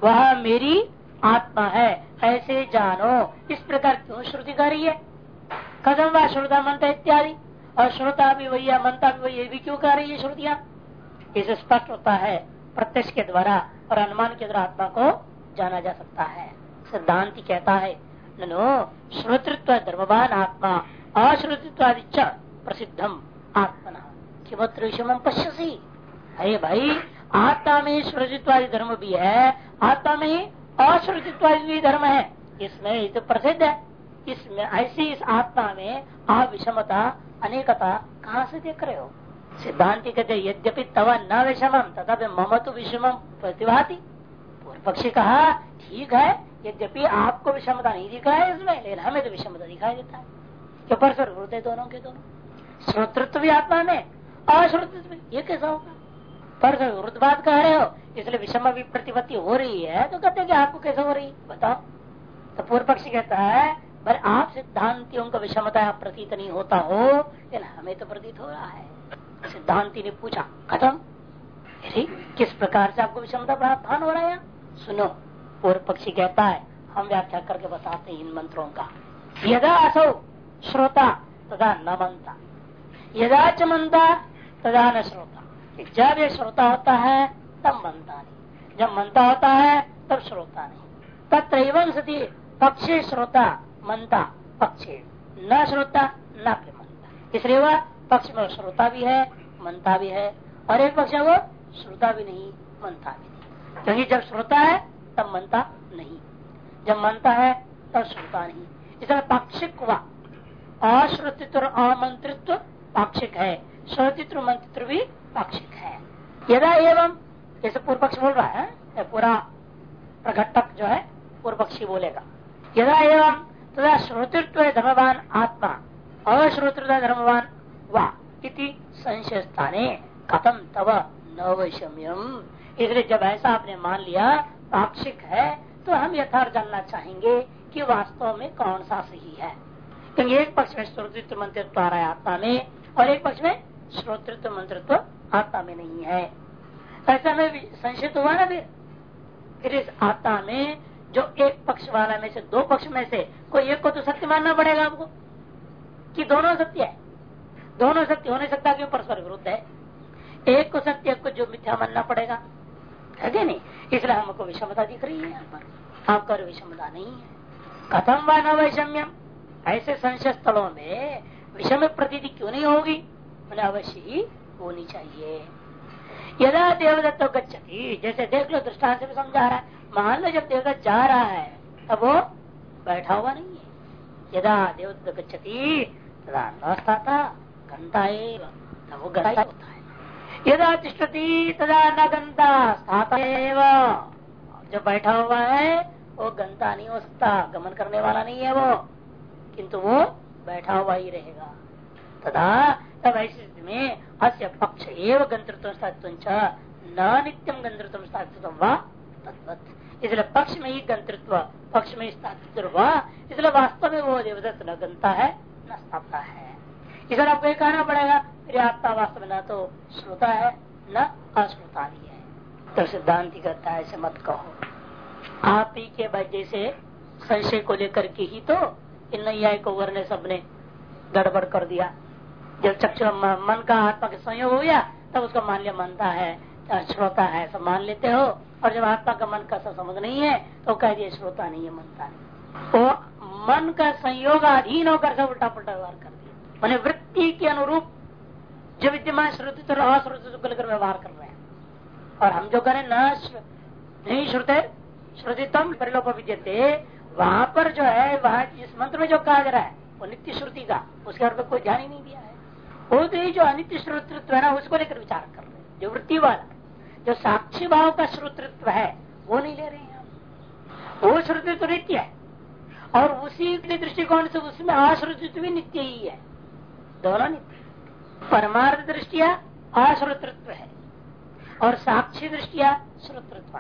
वह मेरी आत्मा है। ऐसे जानो। इस प्रकार क्यों श्रुति कर रही है? कदम व श्रोता मंत्र इत्यादि। और श्रोता भी वही है भी वही भी क्यों कह रही है श्रुतियाँ? इसे स्पष्ट होता है प्रत्यक्ष के द्वारा और अनुमान के द्वारा आत्मा को जाना जा सकता है। सिद्धांत कहता है नो श्रोतृत्व धर्मवान आत्मा अश्रुतित्वादिच प्रसिद्धम आत्मना। किमत्र पश्यसी? अरे भाई आत्मा में श्रुतित्वादि धर्म भी है, आत्मा में ही अश्रुतित्वादि भी धर्म है। इसमें ये तो प्रसिद्ध है। इसमें ऐसी इस आत्मा में अविषमता अनेकता कहाँ से देख रहे हो? सिद्धांति कहते यद्यपि तवा न विषमम तथा मम तो विषम। प्रतिभाति पूर्व पक्षी कहा, ठीक है, यद्यपि आपको विषमता नहीं दिख रहा है इसमें, लेकिन हमें तो विषमता दिखाई देता है। क्यों? परस्पर विरुद्ध है दोनों के दोनों। श्रोतृत्व भी आत्मा में अश्रोतृत्व ये कैसा होगा? परस्पर विरुद्ध बात कह रहे हो, इसलिए विषम प्रतिपत्ति हो रही है तो कहते कि आपको कैसे हो रही बताओ। तो पूर्व पक्षी कहता है, पर आप सिद्धांतियों का विषमता प्रतीत नहीं होता हो, लेकिन हमें तो प्रतीत हो रहा है। सिद्धांति ने पूछा, खत्म? किस प्रकार से आपको विषमता प्रावधान हो रहा है? सुनो, पूर्व पक्षी कहता है, हम व्याख्या करके बताते हैं इन मंत्रों का। यदा असो श्रोता, तदा न मनता यदा च मनता, तदा न श्रोता। जब ये श्रोता होता है, तब मनता नहीं। जब मनता होता है, तब श्रोता नहीं। तत्र सती पक्षी श्रोता, मनता, पक्षे। न श्रोता, न मनता। इसलिए वह पक्ष में श्रोता भी है, मनता भी है, और एक पक्ष वो श्रोता भी नहीं, मनता भी नहीं। क्योंकि जब श्रोता है, तब मनता नहीं। जब मनता है, तब श्रोता नहीं। इसलिए पाक्षिक अश्रुतित्व अमंत्रित्व पाक्षिक है। श्रोतित्व मंत्रित्व भी पाक्षिक है। यदा एवं, जैसे पूर्व पक्ष बोल रहा है पूरा प्रघटक जो है पूर्व पक्षी बोलेगा। यदा एवं तथा श्रोतृत्व धर्मवान आत्मा, अश्रोतृत्व धर्मवान वाह संशय स्थाने कथम तब नवैषम्यम इसलिए जब ऐसा आपने मान लिया, पाक्षिक है तो हम यथार्थ जानना चाहेंगे कि वास्तव में कौन सा सही है। क्योंकि एक पक्ष में श्रोतृत्व मंत्रित्व आ रहा है आत्मा में, और एक पक्ष में श्रोतृत्व मंत्रित्व आत्मा में नहीं है। ऐसा में संशय हुआ ना फिर। फिर इस आत्मा में जो एक पक्ष वाला में से दो पक्ष में से कोई एक को तो सत्य मानना पड़ेगा आपको कि दोनों सत्य है। दोनों सत्य होने सकता क्यों? परस्पर विरुद्ध है। एक को सत्य को जो मिथ्या मानना पड़ेगा। है नहीं? इसलिए हमको विषमता दिख रही है यहाँ पर। आपका विषमता नहीं है। कथम व न वैषम्यम। ऐसे संशय स्थलों में विषम प्रतीति क्यों नहीं होगी? मैंने अवश्य ही होनी चाहिए। यदा देवदत्त तो गच्छति, जैसे देख लो, दृष्टांत से भी समझा रहा है। मान लो जब देवदत्त जा रहा है, तब वो बैठा हुआ नहीं है। यदा देवदत्त गच्छति, तदा न घंटा एवं, तब वो घंटा होता है। यदा तिष्ठती, तदा न गंता जो बैठा हुआ है, वो गंता नहीं हो सकता, गमन करने वाला नहीं है वो। किंतु वो बैठा हुआ ही रहेगा। तथा तब ऐसी स्थिति में अस्य पक्ष एवं गंतृत्व न नित्यम गंतृत्व स्थापित तद्वत। इसलिए पक्ष में ही गंतृत्व पक्ष में स्थापित हुआ इसलिए वास्तव में वो देवदत्त न गंता है, न स्थापता है। इसलिए आपको ये कहना पड़ेगा फिर आत्मा वास्तव में न तो श्रोता है, न अश्रोता भी है। तो सिद्धांति कहता है, ऐसे मत कहो। आप ही के वजह से संशय को लेकर के ही तो इन नैयाय को वरने सबने गड़बड़ कर दिया। जब चक्षु मन का आत्मा के संयोग हो गया, तब उसको मान लिया मानता है श्रोता है सब मान लेते हो। और जब आत्मा का मन का समझ नहीं है तो कह दिया, श्रोता नहीं है, मनता है। तो मन का संयोग अधीन होकर सब उल्टा पुल्टा व्यवहार कर दिया। मैंने वृत्ति के अनुरूप, जो विद्यमान श्रुति तो अश्रुति को लेकर व्यवहार कर रहे हैं। और हम जो करें, न नहीं श्रुते श्रुतितम परिलोप विद्यते। वहाँ पर जो है, वह इस मंत्र में जो कहा जा रहा है, वो नित्य श्रुति का, उसके और कोई ध्यान ही नहीं दिया है। वो तो जो अनित्य श्रोतृत्व है ना, उसको लेकर विचार कर रहे हैं। जो वृत्ति वाला, जो साक्षी भाव का श्रोतृत्व है, वो नहीं ले रहे हैं वो श्रोतृत्व नित्य है। और उसी के दृष्टिकोण से उसमें अश्रुतित्व भी नित्य ही है। दोनों नित्य परमार्थ दृष्टिया अश्रोतृत्व है। और साक्षी दृष्टिया श्रोतृत्व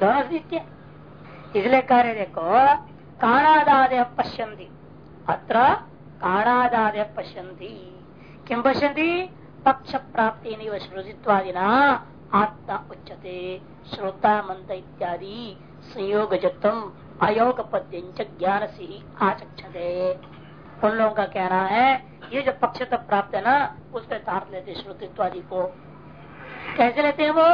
दोनों नित्य इसलिए कह रहे देखो, काणादादय पश्यंती अत्र काणादादय पश्यंती किम पश्यंती पक्ष प्राप्ति नहीं श्रोतित्वादिना आत्मा उच्चते श्रोता मंत इत्यादि संयोग जत्म अयोग पद्य ज्ञान से ही आचक्षते। उन लोगों का कहना है, ये जो पक्ष तक प्राप्त है ना उस पर तार लेते श्रोतित्वादि को। कैसे लेते हैं वो?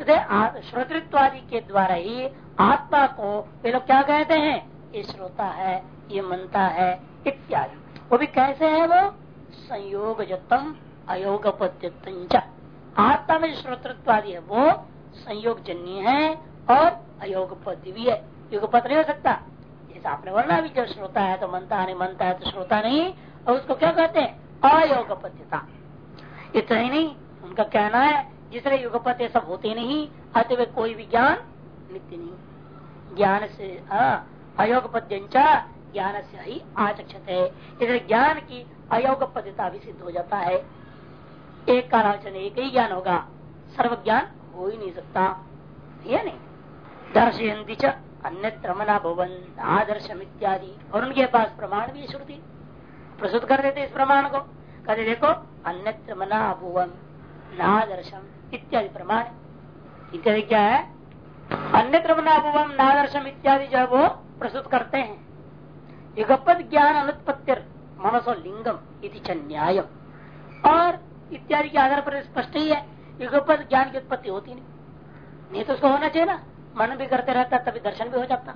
तो श्रोतृत्वादि के द्वारा ही आत्मा को वे लोग क्या कहते हैं? ये श्रोता है, ये मनता है, इत्यादि। वो भी कैसे है वो? संयोग जतम अयोग आत्मा में श्रोतृत्वादि है, वो संयोग जन्य है और अयोग पद्य भी है। युगपत नहीं हो सकता। जैसे आपने वर्णा भी जब श्रोता है तो मनता नहीं, मनता है तो श्रोता नहीं, और उसको क्या कहते हैं? अयोग पद्यता इतना ही नहीं, उनका कहना है जिसने युगपत ये सब होते नहीं आते हुए कोई भी ज्ञान नित्य नहीं। ज्ञान से अयोग पद्यंचा ज्ञान से ही आचक्षत। है इसलिए ज्ञान की अयोग पद्धता भी सिद्ध हो जाता है। एक का आलोचन एक ही ज्ञान होगा। सर्व ज्ञान हो ही नहीं सकता। है नहीं? दर्शयंती च अन्य रमना भवन। आदर्शम इत्यादि। और उनके पास प्रमाण भी श्रुति। प्रस्तुत कर देते इस प्रमाण को। कहते देखो, अन्यत्र मना भुवन। नादर्शम इत्यादि प्रमाण। इत्यादि क्या है? अन्यत्र मना भुवन, नादर्शम इत्यादि जो है वो प्रस्तुत करते हैं। युगपद ज्ञान अनुत्पत्ति मनसो लिंगम इति न्याय और इत्यादि के आधार पर स्पष्ट ही है, युगपद ज्ञान की उत्पत्ति होती नहीं। नहीं तो उसको होना चाहिए ना, मन भी करते रहता, तभी दर्शन भी हो जाता।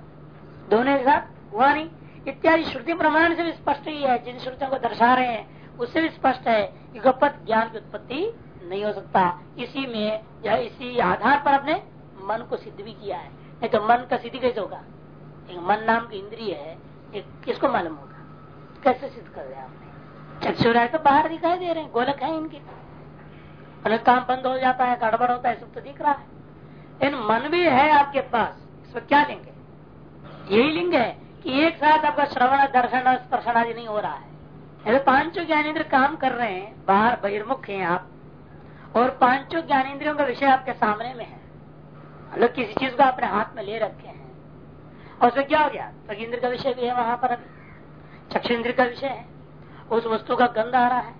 दोनों के साथ हुआ नहीं। इत्यादि श्रुति प्रमाण से भी स्पष्ट ही है, जिन श्रुतियों को दर्शा रहे हैं, उससे भी स्पष्ट है, युगपद ज्ञान की उत्पत्ति नहीं हो सकता। इसी में, या इसी आधार पर अपने मन को सिद्ध भी किया है। नहीं तो मन का सिद्धि कैसे होगा? मन नाम की इंद्रिय है किसको मालूम होगा? कैसे सिद्ध कर दिया आपने? चक्षुराय तो बाहर दिखाई दे रहे हैं, गोलक है इनके। अनेक काम बंद हो जाता है, गड़बड़ होता है सब तो दिख रहा है। इन मन भी है आपके पास, इसमें क्या लिंग है? यही लिंग है कि एक साथ आपका श्रवण, दर्शन और स्पर्शन आदि नहीं हो रहा है। यदि पाँचों ज्ञानेन्द्र काम कर रहे हैं, बाहर बहिर्मुख हैं आप। और पाँचों ज्ञानेन्द्रियों का विषय आपके सामने में है। मतलब किसी चीज़ को अपने हाथ में ले रखे हैं। और उसमें क्या हो गया? तो इंद्र का विषय भी है वहाँ पर चक्ष इंद्र का विषय है। उस वस्तु का गंध आ रहा है।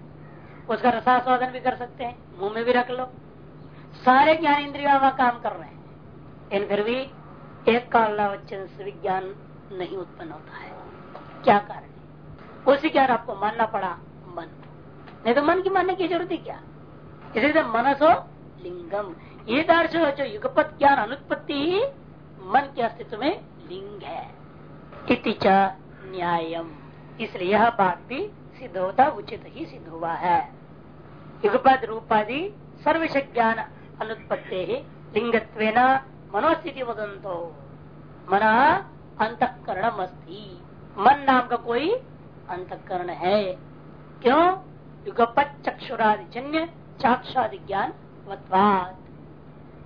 उसका रसास्वादन भी कर सकते हैं। मुँह में भी रख लो। सारे ज्ञान इंद्रिया वहाँ काम कर रहे हैं। लेकिन फिर भी एक कालावचन से विज्ञान नहीं उत्पन्न होता है। क्या कारण उसी कारण आपको मानना पड़ा मन। नहीं तो मन की मानने की ज़रूरत है क्या? इसी इसलिए मनसो लिंगम। ये दर्शन जो युगपत ज्ञान अनुत्पत्ति ही मन के अस्तित्व में लिंग है। इति न्यायम। इसलिए यह बात भी सिद्ध होता उचित ही सिद्ध हुआ है। युगपद रूपादि सर्वश ज्ञान अनुत्पत्ति लिंगत्व मनोस्थिति वदंतो मन अंतकरण अस्ती मन नाम का कोई अंतकरण है। क्यों? युगपत चक्षुरादि जन्य चाक्षादि ज्ञान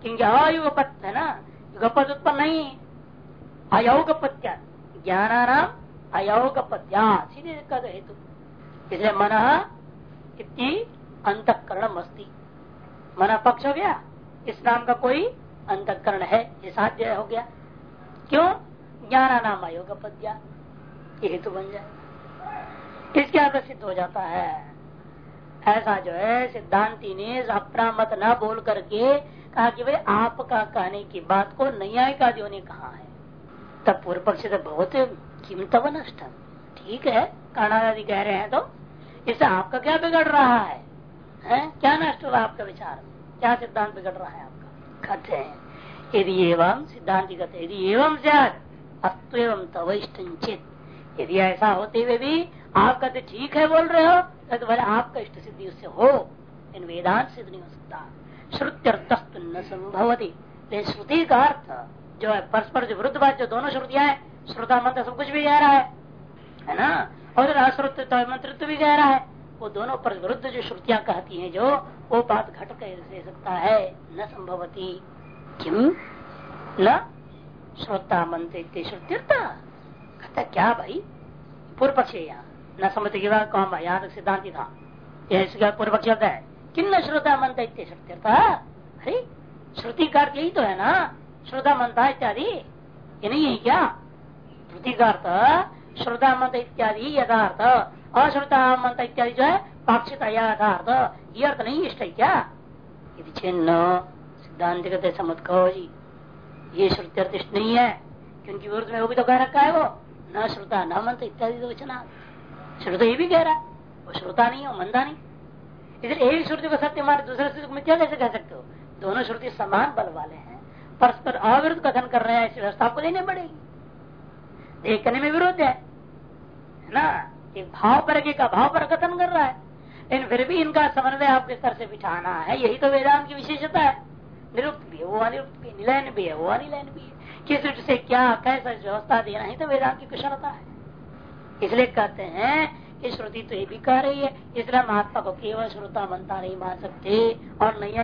क्योंकि अयुगपत है ना? युगपत उत्पन्न नहीं। अयोगपत्या। ज्ञानानाम अयोगपत्या। सीधे कद हेतु। इसलिए मन इतनी अंतकरण मस्ती मन पक्ष हो गया इस नाम का कोई अंतकरण है, ये साध्य हो गया। क्यों? ज्ञाना नाम अयोग पद्या ये हेतु बन जाए। इसके आगे सिद्ध हो जाता है? ऐसा जो है, सिद्धांति ने अपना मत न बोल करके कहा कि भाई आपका कहने की बात को नैयायिकादियों ने कहा है? तब पूर्व पक्ष तो बहुत कीमत नष्ट। ठीक है कर्णादि कह रहे हैं तो इससे आपका क्या बिगड़ रहा है, है? क्या नष्ट हुआ आपका विचार? क्या सिद्धांत बिगड़ रहा है आपका? कहते हैं। यदि एवं सिद्धांत कहते यदि एवं अस्तु एवं तविष्ठित यदि ऐसा होते हुए भी आप कहते ठीक है बोल रहे हो तो भले आपका इष्ट सिद्धि उससे हो। इन वेदांत सिद्ध नहीं हो सकता। श्रुत्यर्थ न संभवती। श्रुति का अर्थ जो है, परस्पर जो विरुद्ध बात, जो दोनों श्रुतियाँ हैं, श्रोता मंत्र सब कुछ भी कह रहा है है ना? और अश्रुत मंत्रित्व भी कह रहा है, वो दोनों पर विरुद्ध जो श्रुतियाँ कहती हैं, जो, वो बात घट कर सकता है, न संभवती। किम न श्रोता मंत्र श्रुत्यर्थ कहता, क्या भाई? पूर्व पक्ष यहाँ। न समझते की बात कौन भाई? यहाँ सिद्धांति था। इसका पूर्व पक्ष है। किन श्रोता मंत्र इतने श्रुत्यर्थ अरे श्रुति का यही तो है ना। श्रोता मंत्र इत्यादि ये नहीं है क्या? अर्थ श्रोता मंत्र इत्यादि यथार्थ अश्रुता मंत्र इत्यादि जो है पाक्षित यथार्थ ये अर्थ नहीं इष्ट है क्या? यदि चिन्ह सिद्धांत कहते समझ कहो जी। ये श्रुति अर्थ इष्ट नहीं है, क्योंकि विरुद्ध में वो भी तो कह रखा है वो। न श्रोता, न मंत्र इत्यादि तो वचना श्रुत ये भी कह रहा है। वो श्रोता नहीं है मंदा नहीं। इसलिए एक श्रुति को सत्य मारे दूसरे श्रुति को मिथ्या कैसे कह सकते हो? दोनों श्रुति समान बल वाले हैं। परस्पर अविरुद्ध कथन कर रहे हैं ऐसी व्यवस्था आपको देनी पड़ेगी। देखने में विरोध है ना? एक भाव पर का भाव पर कथन कर रहा है। लेकिन फिर भी इनका समन्वय आपके स्तर से बिठाना है। यही तो वेदांत की विशेषता है। निरुक्त भी है, वो अनिरुक्त भी निलयन भी है, वो अनिलयन भी है। किस रूप से क्या, कैसा व्यवस्था देना है तो वेदांत की कुशलता है। इसलिए कहते हैं कि श्रुति तो ये भी कह रही है, इसलिए महात्मा को केवल श्रोता बनता नहीं मान सकते और नहीं